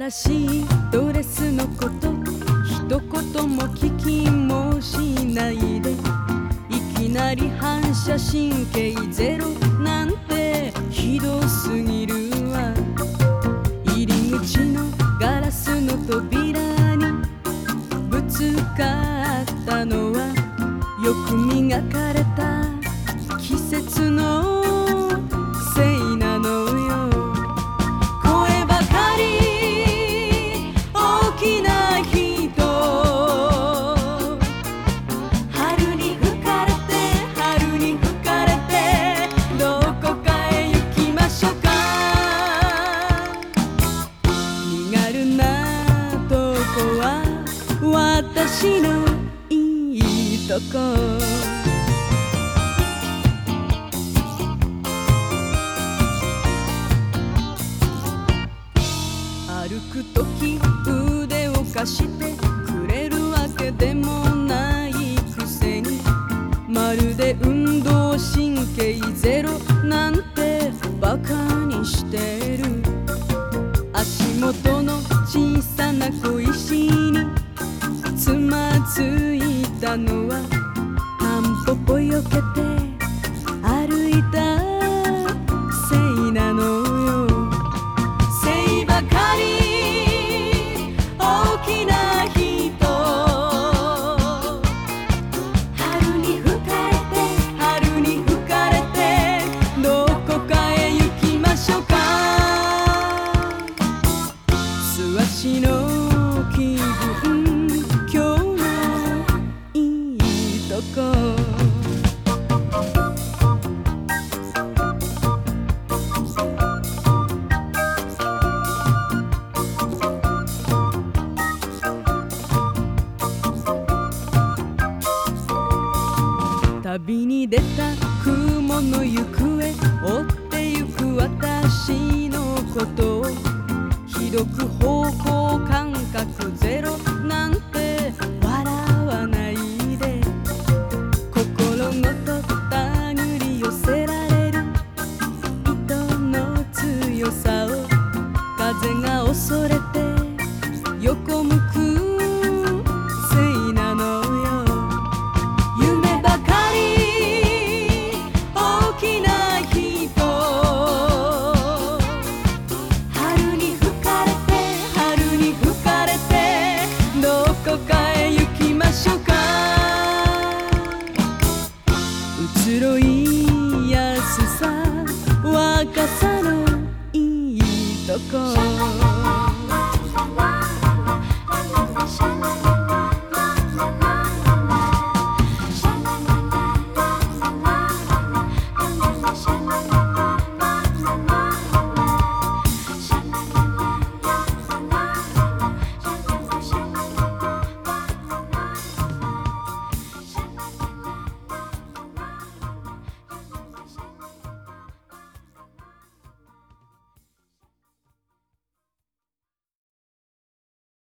新しいドレスのこと。一言も聞きもしないで。いきなり反射神経ゼロ。は私のいいとこ」「歩くとき腕を貸して」小さな小石につまずいたのは私の気分今日はいいとこ。旅に出た雲の行方追ってゆく私のことを記録方向感 casa.